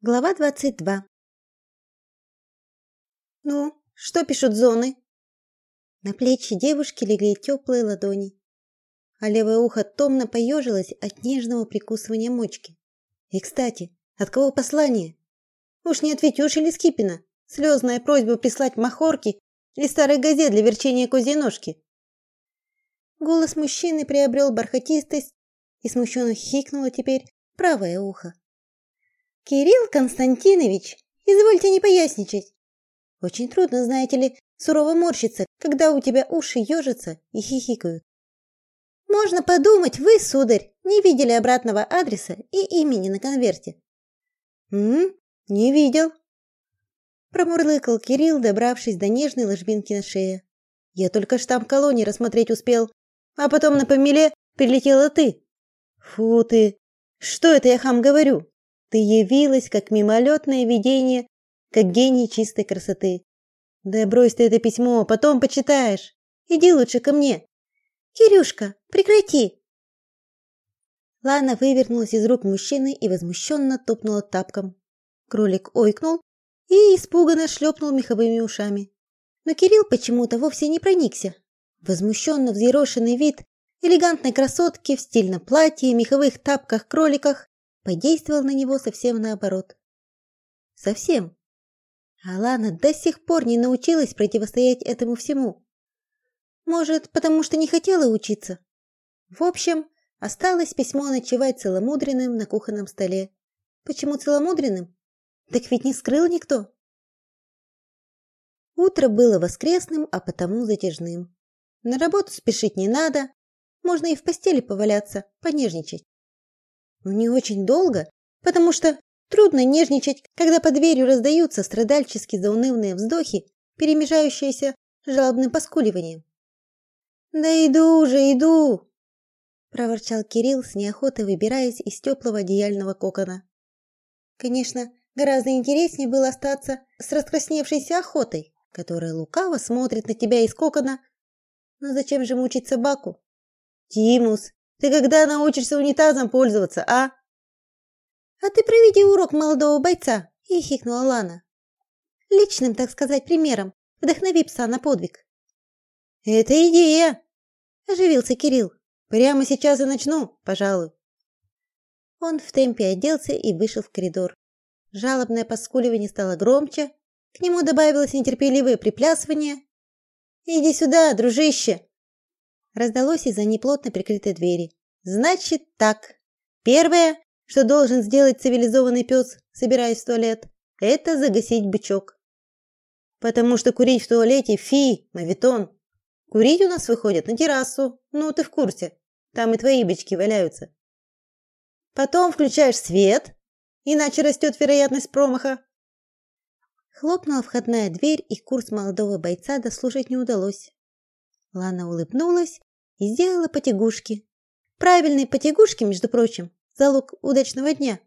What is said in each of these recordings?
Глава 22. Ну, что пишут зоны? На плечи девушки легли теплые ладони, а левое ухо томно поежилось от нежного прикусывания мочки. И, кстати, от кого послание? Уж не от Витюши или Скипина? Слезная просьба прислать махорки или старой газет для верчения козьей ножки. Голос мужчины приобрел бархатистость и смущенно хихикнуло теперь правое ухо. Кирилл Константинович, извольте не поясничать. Очень трудно, знаете ли, сурово морщиться, когда у тебя уши ежатся и хихикают. Можно подумать, вы, сударь, не видели обратного адреса и имени на конверте. М? Не видел. Промурлыкал Кирилл, добравшись до нежной ложбинки на шее. Я только штамп колонии рассмотреть успел, а потом на помеле прилетела ты. Фу ты. Что это я хам говорю? Ты явилась как мимолетное видение, как гений чистой красоты. Да брось ты это письмо, потом почитаешь. Иди лучше ко мне. Кирюшка, прекрати. Лана вывернулась из рук мужчины и возмущенно топнула тапком. Кролик ойкнул и испуганно шлепнул меховыми ушами. Но Кирилл почему-то вовсе не проникся. Возмущенно взъерошенный вид элегантной красотки в стильном платье и меховых тапках-кроликах подействовал на него совсем наоборот. Совсем. Алана до сих пор не научилась противостоять этому всему. Может, потому что не хотела учиться. В общем, осталось письмо ночевать целомудренным на кухонном столе. Почему целомудренным? Так ведь не скрыл никто. Утро было воскресным, а потому затяжным. На работу спешить не надо, можно и в постели поваляться, понежничать но не очень долго, потому что трудно нежничать, когда под дверью раздаются страдальчески заунывные вздохи, перемежающиеся жалобным поскуливанием. "Да иду уже, иду", проворчал Кирилл с неохотой выбираясь из теплого одеяльного кокона. Конечно, гораздо интереснее было остаться с раскрасневшейся охотой, которая лукаво смотрит на тебя из кокона. Но зачем же мучить собаку? Тимус, ты когда научишься унитазом пользоваться, а? А ты проведи урок молодого бойца, хихикнула Лана. Личным, так сказать, примером вдохнови пса на подвиг. Это идея, оживился Кирилл. Прямо сейчас и начну, пожалуй. Он в темпе оделся и вышел в коридор. Жалобное поскуливание стало громче, к нему добавилось нетерпеливое приплясывание. Иди сюда, дружище, раздалось из-за неплотно прикрытой двери. Значит так. Первое, что должен сделать цивилизованный пес, собираясь в туалет, это загасить бычок. Потому что курить в туалете фи, мавитон. Курить у нас выходит на террасу. Ну, ты в курсе. Там и твои бычки валяются. Потом включаешь свет, иначе растет вероятность промаха. Хлопнула входная дверь, и курс молодого бойца дослушать не удалось. Лана улыбнулась и сделала потягушки. Правильные потягушки, между прочим, залог удачного дня.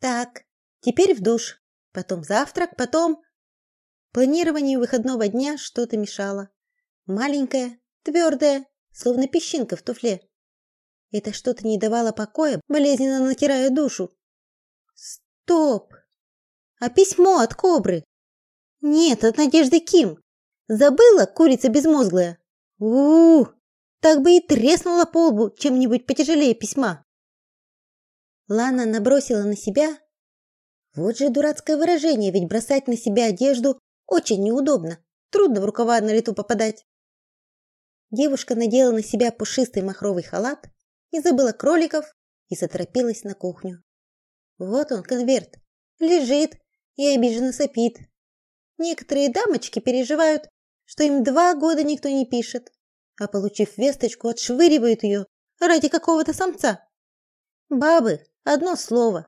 Так, теперь в душ, потом завтрак, потом Планированию выходного дня что-то мешало. Маленькое, твердое, словно песчинка в туфле. Это что-то не давало покоя, болезненно натирая душу. Стоп. А письмо от Кобры? Нет, от Надежды Ким. Забыла, курица безмозглая. У, -у, -у так бы и треснула по лбу чем-нибудь потяжелее письма. Лана набросила на себя. Вот же дурацкое выражение, ведь бросать на себя одежду очень неудобно. Трудно в рукава на лету попадать. Девушка надела на себя пушистый махровый халат и забыла кроликов и заторопилась на кухню. Вот он, конверт. Лежит и обиженно сопит. Некоторые дамочки переживают, что им два года никто не пишет а получив весточку, отшвыривают ее ради какого-то самца. Бабы одно слово.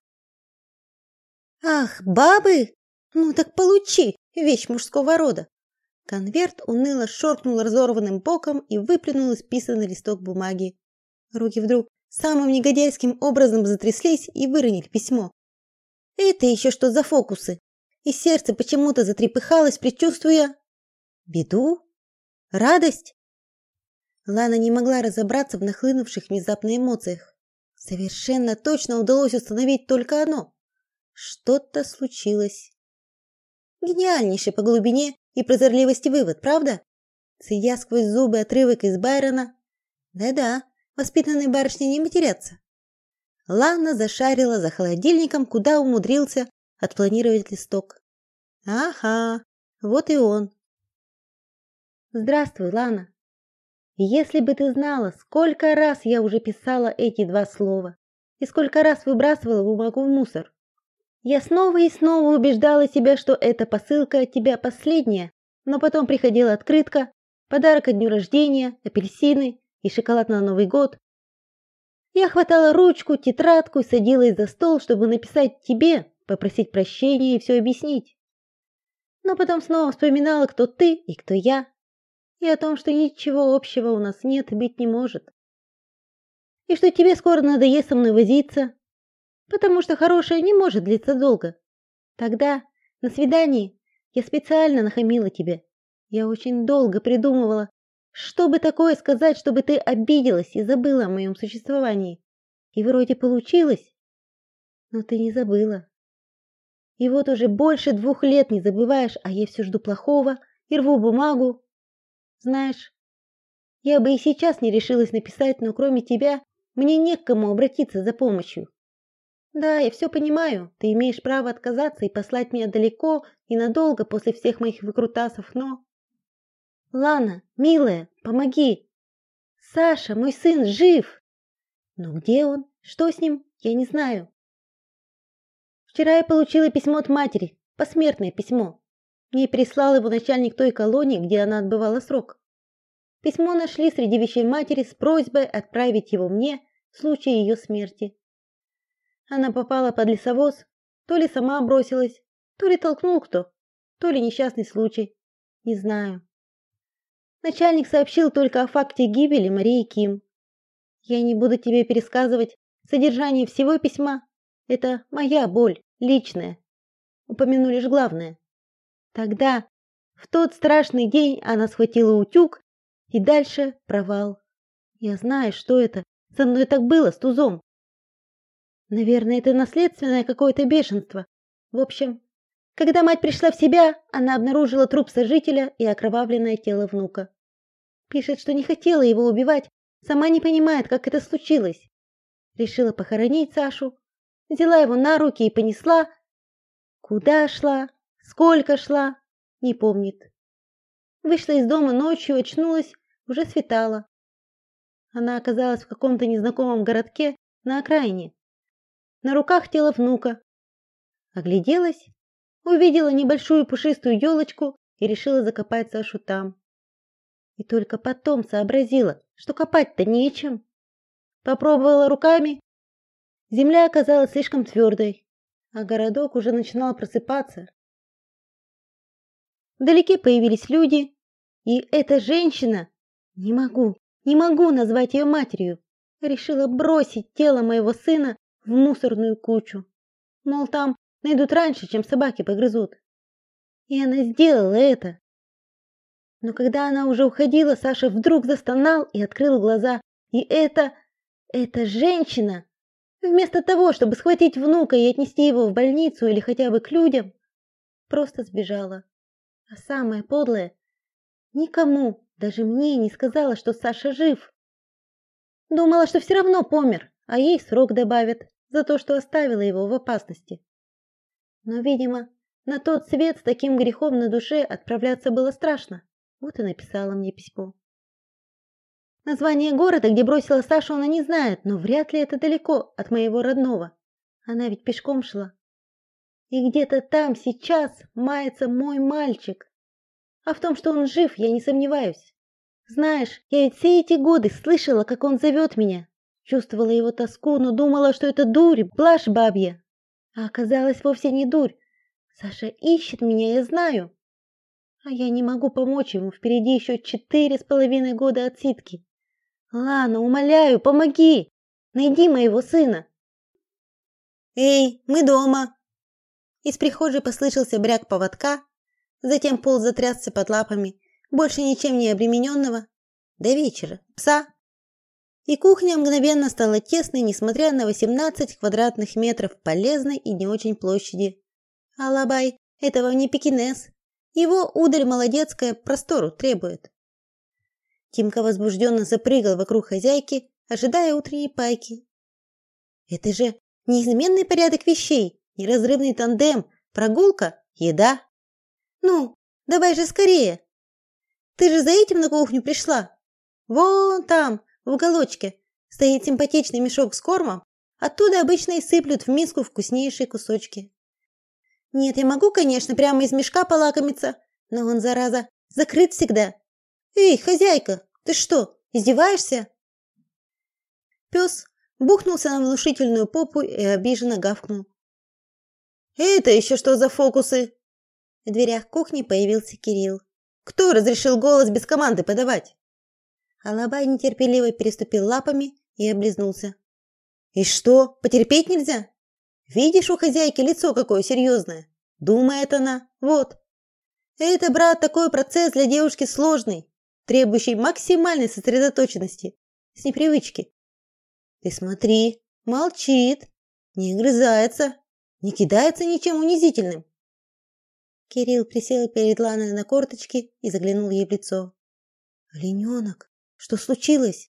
Ах, бабы? Ну так получи, вещь мужского рода. Конверт уныло шоркнул разорванным боком и выплюнул исписанный листок бумаги. Руки вдруг самым негодяйским образом затряслись и выронили письмо. Это еще что за фокусы? И сердце почему-то затрепыхалось, предчувствуя беду, радость. Лана не могла разобраться в нахлынувших внезапно эмоциях. Совершенно точно удалось установить только одно, Что-то случилось. Гениальнейший по глубине и прозорливости вывод, правда? Цедя сквозь зубы отрывок из Байрона. Да-да, воспитанные барышни не матерятся. Лана зашарила за холодильником, куда умудрился отпланировать листок. Ага, вот и он. Здравствуй, Лана. Если бы ты знала, сколько раз я уже писала эти два слова и сколько раз выбрасывала бумагу в мусор. Я снова и снова убеждала себя, что эта посылка от тебя последняя, но потом приходила открытка, подарок ко дню рождения, апельсины и шоколад на Новый год. Я хватала ручку, тетрадку и садилась за стол, чтобы написать тебе, попросить прощения и все объяснить. Но потом снова вспоминала, кто ты и кто я, и о том, что ничего общего у нас нет быть не может. И что тебе скоро надоест со мной возиться, потому что хорошее не может длиться долго. Тогда, на свидании, я специально нахамила тебе. Я очень долго придумывала, что бы такое сказать, чтобы ты обиделась и забыла о моем существовании. И вроде получилось, но ты не забыла. И вот уже больше двух лет не забываешь, а я все жду плохого и рву бумагу. Знаешь, я бы и сейчас не решилась написать, но кроме тебя мне не к кому обратиться за помощью. Да, я все понимаю. Ты имеешь право отказаться и послать меня далеко и надолго после всех моих выкрутасов, но Лана, милая, помоги. Саша, мой сын жив. Но где он? Что с ним? Я не знаю. Вчера я получила письмо от матери, посмертное письмо. Мне прислал его начальник той колонии, где она отбывала срок. Письмо нашли среди вещей матери с просьбой отправить его мне в случае ее смерти. Она попала под лесовоз, то ли сама бросилась, то ли толкнул кто, то ли несчастный случай. Не знаю. Начальник сообщил только о факте гибели Марии Ким. Я не буду тебе пересказывать содержание всего письма. Это моя боль, личная. Упомяну лишь главное. Тогда, в тот страшный день, она схватила утюг, и дальше провал. Я знаю, что это. Со мной так было с тузом. Наверное, это наследственное какое-то бешенство. В общем, когда мать пришла в себя, она обнаружила труп сожителя и окровавленное тело внука. Пишет, что не хотела его убивать, сама не понимает, как это случилось. Решила похоронить Сашу, взяла его на руки и понесла. Куда шла, сколько шла, не помнит. Вышла из дома ночью, очнулась, уже светало. Она оказалась в каком-то незнакомом городке на окраине на руках тело внука. Огляделась, увидела небольшую пушистую елочку и решила закопать Сашу там. И только потом сообразила, что копать-то нечем. Попробовала руками. Земля оказалась слишком твердой, а городок уже начинал просыпаться. Вдалеке появились люди, и эта женщина, не могу, не могу назвать ее матерью, решила бросить тело моего сына в мусорную кучу. Мол, там найдут раньше, чем собаки погрызут. И она сделала это. Но когда она уже уходила, Саша вдруг застонал и открыл глаза. И это эта женщина, вместо того, чтобы схватить внука и отнести его в больницу или хотя бы к людям, просто сбежала. А самое подлое, никому, даже мне не сказала, что Саша жив. Думала, что все равно помер, а ей срок добавят за то, что оставила его в опасности. Но, видимо, на тот свет с таким грехом на душе отправляться было страшно. Вот и написала мне письмо. Название города, где бросила Сашу, она не знает, но вряд ли это далеко от моего родного. Она ведь пешком шла. И где-то там сейчас мается мой мальчик. А в том, что он жив, я не сомневаюсь. Знаешь, я ведь все эти годы слышала, как он зовет меня, Чувствовала его тоску, но думала, что это дурь, блажь бабья. А оказалось вовсе не дурь. Саша ищет меня, я знаю. А я не могу помочь ему, впереди еще четыре с половиной года отсидки. Лана, умоляю, помоги. Найди моего сына. Эй, мы дома. Из прихожей послышался бряк поводка, затем пол затрясся под лапами, больше ничем не обремененного. До вечера. Пса и кухня мгновенно стала тесной, несмотря на 18 квадратных метров полезной и не очень площади. Алабай этого не пекинес. Его удаль молодецкая простору требует. Тимка возбужденно запрыгал вокруг хозяйки, ожидая утренней пайки. Это же неизменный порядок вещей, неразрывный тандем, прогулка, еда. Ну, давай же скорее. Ты же за этим на кухню пришла. Вон там, в уголочке, стоит симпатичный мешок с кормом, оттуда обычно и сыплют в миску вкуснейшие кусочки. Нет, я могу, конечно, прямо из мешка полакомиться, но он, зараза, закрыт всегда. Эй, хозяйка, ты что, издеваешься? Пес бухнулся на внушительную попу и обиженно гавкнул. Это еще что за фокусы? В дверях кухни появился Кирилл. Кто разрешил голос без команды подавать? Алабай нетерпеливо переступил лапами и облизнулся. И что, потерпеть нельзя? Видишь, у хозяйки лицо какое серьезное. Думает она. Вот. Это, брат, такой процесс для девушки сложный, требующий максимальной сосредоточенности, с непривычки. Ты смотри, молчит, не грызается, не кидается ничем унизительным. Кирилл присел перед Ланой на корточки и заглянул ей в лицо. Олененок, что случилось?